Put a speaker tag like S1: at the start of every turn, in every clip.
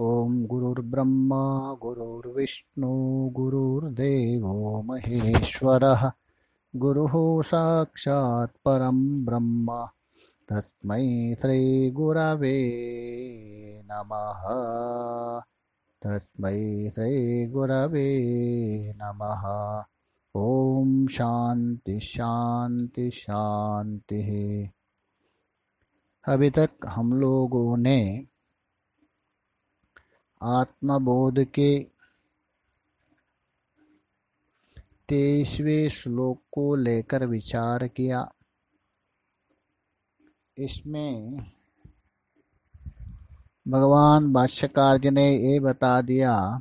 S1: ॐ गुरुर्ब्रह्मा, गुरुर्विष्णु, गुरुर्देवो महेश्वरः। गुरुः साक्षात् परं ब्रह्म। तस्मै श्रीगुरवे नमः। तस्मै श्रीगुरवे नमः। ॐ शान्ति शान्ति शांति अभी तक हम लोगों ने आत्मबोध के तेईसवें श्लोक को लेकर विचार किया। इसमें भगवान भाष्यकार ने ये बता दिया,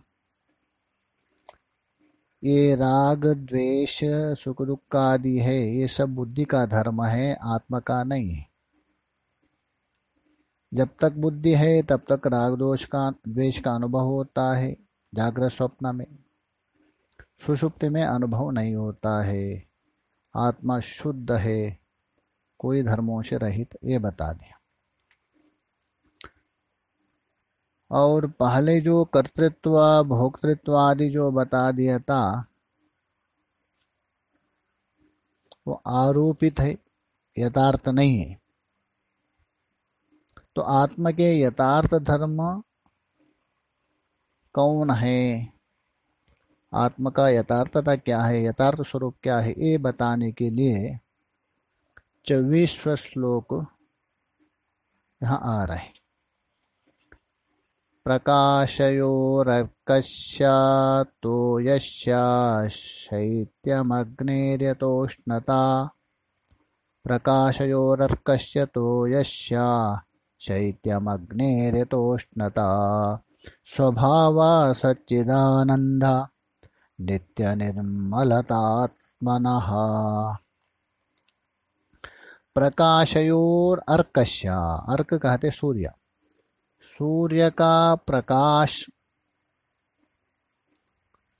S1: ये राग, द्वेष, सुख दुख का आदि है, ये सब बुद्धि का धर्म है, आत्मा का नहीं। है जब तक बुद्धि है, तब तक राग दोष का, द्वेष का अनुभव होता है। जागृत स्वप्न में। सुषुप्ति में अनुभव नहीं होता है। आत्मा शुद्ध है। कोई धर्मों से रहित, ये बता दिया। और पहले जो कर्तृत्व, भोक्तृत्व आदि जो बता दिया था, वो आरोपित है, यथार्थ नहीं है। तो आत्मा के यथार्थ धर्म कौन है? आत्मा का यथार्थता क्या है? यथार्थ स्वरूप क्या है? ये बताने के लिए चौबीसव श्लोक यहाँ आ रहा है। प्रकाशयोरर्कस्य तो शैत्यमग्नेर्यतोष्णता। प्रकाशयोरर्कस्य तो यस्या शैत्यमग्नेरितोष्णता स्वभावा सच्चिदानन्द। नित्यनिर्मलतात्मनः। प्रकाशयोर अर्क कहते सूर्य सूर्य। का प्रकाश।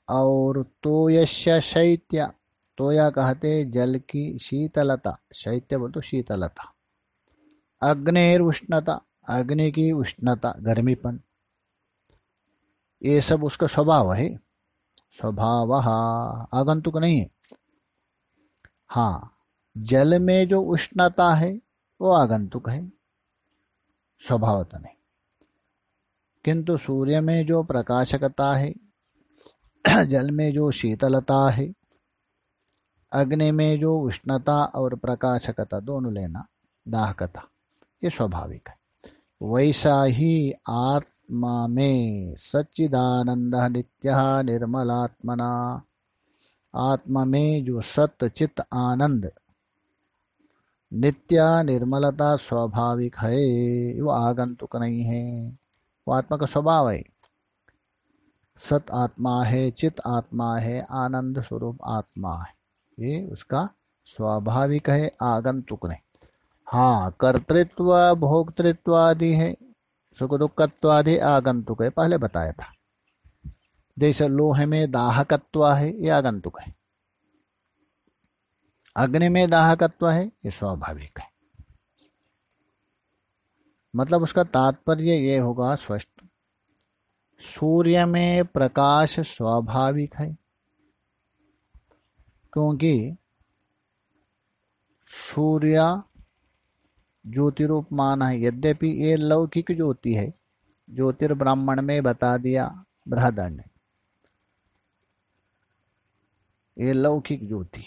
S1: और तोयश्य शैत्य। तोया कहते जल की शीतलता। शैत्य बोल तो शीतलता। अग्निर उष्णता, अग्नि की उष्णता, गर्मीपन। ये सब उसका स्वभाव है। स्वभाव आगंतुक नहीं है। हाँ जल में जो उष्णता है, वो आगंतुक है। स्वभावता नहीं। किंतु सूर्य में जो प्रकाशकता है, जल में जो शीतलता है, अग्नि में जो उष्णता और प्रकाशकता, दोनों लेना दाहकता। ये स्वाभाविक है। वैसा ही आत्मा में सच्चिदानंद नित्य निर्मलात्मना। आत्मा में जो सत्य चित्त आनंद, नित्य निर्मलता स्वाभाविक है, वो आगंतुक नहीं है। वो आत्मा का स्वभाव है। सत आत्मा है, चित आत्मा है, आनंद स्वरूप आत्मा है। ये उसका स्वाभाविक है, आगंतुक नहीं। हाँ कर्तृत्व भोक्तृत्व आदि है सुख दुखत्व आदि आगंतुक है, पहले बताया था। जैसे लोहे में दाहकत्व है, ये आगंतुक है। अग्नि में दाहकत्व है, ये स्वाभाविक है। मतलब उसका तात्पर्य ये होगा, स्पष्ट। सूर्य में प्रकाश स्वाभाविक है, क्योंकि सूर्य ज्योतिरूप माना है। यद्यपि ये लौकिक ज्योति है, ज्योतिर्ब्राह्मण में बता दिया बृहदर ने। ये लौकिक ज्योति।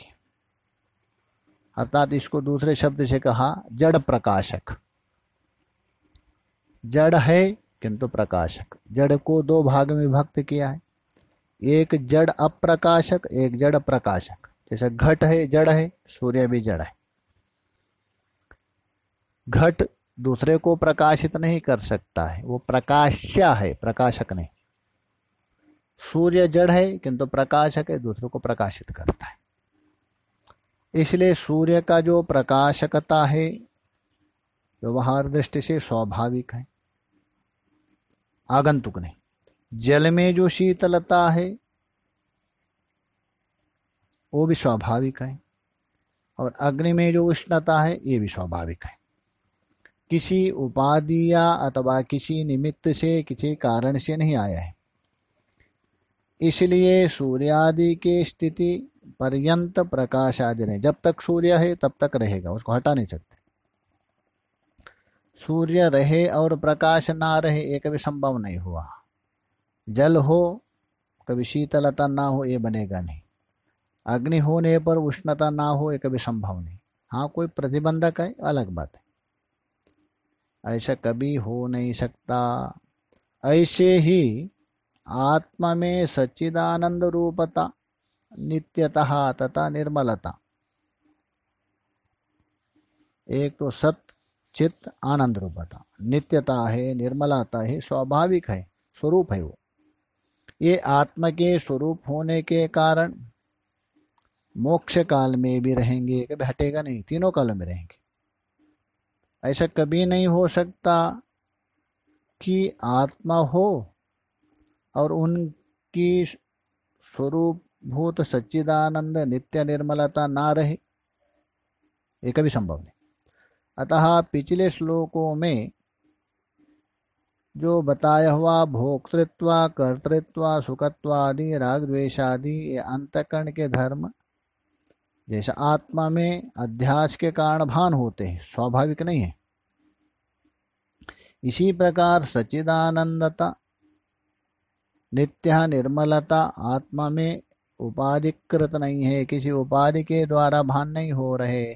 S1: अर्थात इसको दूसरे शब्द से कहा, जड़ प्रकाशक। जड़ है किंतु प्रकाशक। जड़ को दो भाग में विभक्त किया है। एक जड़ अप्रकाशक, एक जड़ प्रकाशक। जैसे घट है, जड़ है, सूर्य भी जड़ है। घट दूसरे को प्रकाशित नहीं कर सकता है। वो प्रकाश्य है, प्रकाशक नहीं। सूर्य जड़ है, किंतु प्रकाशक है, दूसरे को प्रकाशित करता है। इसलिए सूर्य का जो प्रकाशकता है, व्यवहार दृष्टि से स्वाभाविक है। आगंतुक नहीं। जल में जो शीतलता है, वो भी स्वाभाविक है। और अग्नि में जो उष्णता है, ये भी स्वाभाविक है। किसी उपाधि या अथवा किसी निमित्त से किसी कारण से नहीं आया है। इसलिए सूर्यादि के स्थिति पर्यंत प्रकाश आदि नहीं। जब तक सूर्य है, तब तक रहेगा, उसको हटा नहीं सकते। सूर्य रहे और प्रकाश ना रहे ये कभी संभव नहीं हुआ। जल हो, कभी शीतलता ना हो, ये बनेगा नहीं। अग्नि होने पर उष्णता ना हो ये कभी संभव नहीं। हाँ कोई प्रतिबंधक है, अलग बात है। ऐसा कभी हो नहीं सकता। ऐसे ही आत्मा में सच्चिदानंद रूपता, नित्यतः तथा निर्मलता। एक तो सत, चित्त, आनंद रूपता। नित्यता है, निर्मलता है, स्वाभाविक है, स्वरूप है वो। ये आत्मा के स्वरूप होने के कारण मोक्ष काल में भी रहेंगे, कभी हटेगा नहीं, तीनों कालों में रहेंगे। ऐसा कभी नहीं हो सकता कि आत्मा हो और उनकी स्वरूप भूत सच्चिदानंद नित्य निर्मलता ना रहे। ये कभी संभव नहीं। अतः पिछले श्लोकों में जो बताया हुआ भोक्तृत्व, कर्तृत्व सुखत्व आदि राग द्वेषादि ये अंतकरण के धर्म जैसे आत्मा में अध्यास के कारण भान होते हैं, स्वाभाविक नहीं है। इसी प्रकार सचिदानंदता नित्य निर्मलता आत्मा में उपाधिकृत नहीं है, किसी उपाधि के द्वारा भान नहीं हो रहे,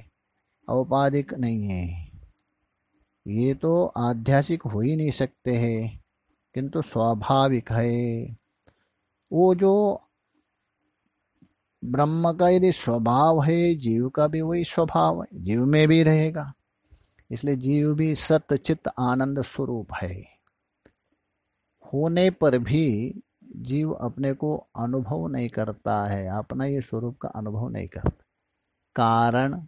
S1: औपाधिक नहीं है। ये तो आध्यासिक हो ही नहीं सकते हैं, किंतु स्वाभाविक है। वो जो ब्रह्म का यदि स्वभाव है, जीव का भी वही स्वभाव है, जीव में भी रहेगा। इसलिए जीव भी सत चित्त आनंद स्वरूप है। होने पर भी जीव अपने को अनुभव नहीं करता है, अपना ये स्वरूप का अनुभव नहीं करता। कारण,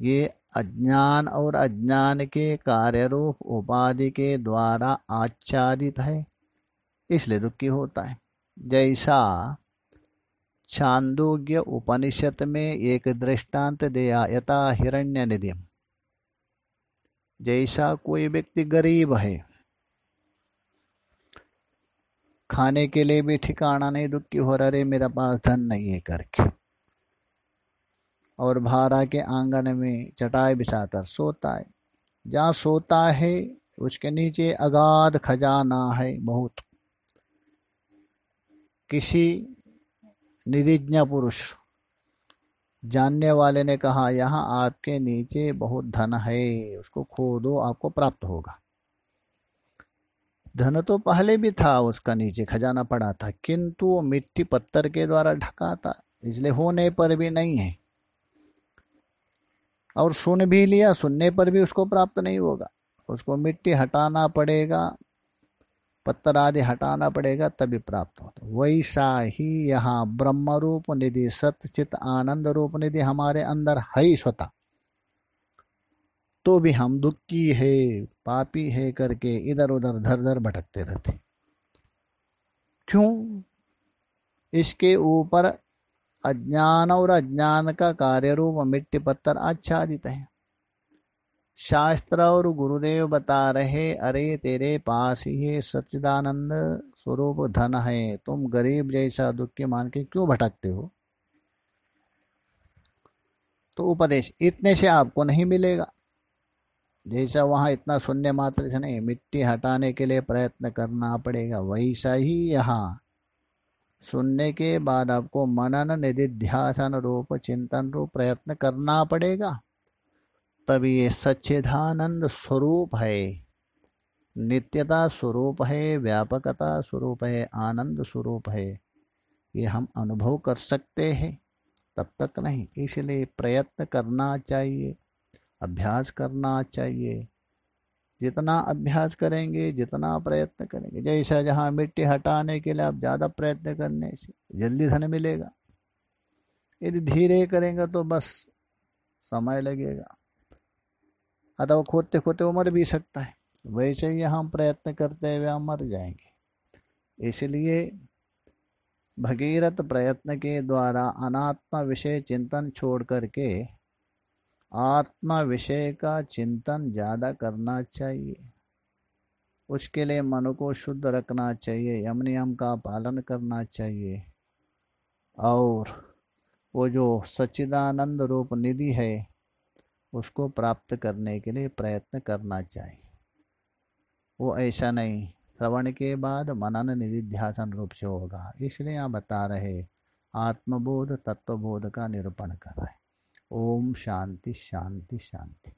S1: ये अज्ञान और अज्ञान के कार्य रूप उपाधि के द्वारा आच्छादित है, इसलिए दुखी होता है। जैसा छांदोग्य उपनिषद में एक दृष्टांत दिया, यथा हिरण्य निधि जैसा कोई व्यक्ति गरीब है, खाने के लिए भी ठिकाना नहीं, दुखी हो रहा रे मेरा पास धन नहीं है, करके। और भारा के आँगन में चटाई बिछाकर सोता है। जहाँ सोता है, उसके नीचे अगाध खजाना है बहुत। किसी निधिज्ञ पुरुष। जानने वाले ने कहा, यहाँ आपके नीचे बहुत धन है, उसको खोदो, आपको प्राप्त होगा। धन तो पहले भी था, उसका नीचे खजाना पड़ा था, किंतु वो मिट्टी पत्थर के द्वारा ढका था इसलिए होने पर भी नहीं है। और सुन भी लिया, सुनने पर भी उसको प्राप्त नहीं होगा। उसको मिट्टी हटाना पड़ेगा पत्थर आदि हटाना पड़ेगा, तभी प्राप्त होता वैसा ही यहाँ ब्रह्म रूप निधि, सत्यचित आनंद रूप निधि हमारे अंदर है ही स्वतः। तो भी हम दुखी है, पापी है करके इधर उधर धर धर भटकते रहते क्यों? इसके ऊपर अज्ञान और अज्ञान का कार्य रूप मिट्टी पत्थर आच्छादित है। शास्त्र और गुरुदेव बता रहे, अरे, तेरे पास ये सच्चिदानंद स्वरूप धन है। तुम गरीब जैसा दुख दुखी मान के क्यों भटकते हो? तो उपदेश, इतने से आपको नहीं मिलेगा। जैसा वहाँ इतना शून्य मात्र से नहीं, मिट्टी हटाने के लिए प्रयत्न करना पड़ेगा। वैसा ही यहाँ सुनने के बाद आपको मनन, निधिध्यासन रूप, चिंतन रूप प्रयत्न करना पड़ेगा। तभी ये सच्चिदानंद स्वरूप है। नित्यता स्वरूप है, व्यापकता स्वरूप है, आनंद स्वरूप है। ये हम अनुभव कर सकते हैं, तब तक नहीं, इसलिए प्रयत्न करना चाहिए, अभ्यास करना चाहिए। जितना अभ्यास करेंगे, जितना प्रयत्न करेंगे, जैसा जहाँ मिट्टी हटाने के लिए आप ज़्यादा प्रयत्न करने से जल्दी धन मिलेगा। यदि धीरे करेंगे तो बस समय लगेगा। अथवा खोदते खोदते वो मर भी सकता है। वैसे ही हम प्रयत्न करते हुए हम मर जाएँगे। इसलिए भगीरथ प्रयत्न के द्वारा अनात्मा विषय चिंतन छोड़ करके आत्मा विषय का चिंतन ज़्यादा करना चाहिए। उसके लिए मन को शुद्ध रखना चाहिए यम नियम का पालन करना चाहिए। और वो जो सच्चिदानंद रूप निधि है उसको प्राप्त करने के लिए प्रयत्न करना चाहिए। वो ऐसा नहीं, श्रवण के बाद मनन निधिध्यासन रूप से होगा। इसलिए आप बता रहे, आत्मबोध तत्वबोध का निरूपण कर रहे। ओम शांति शांति शांति।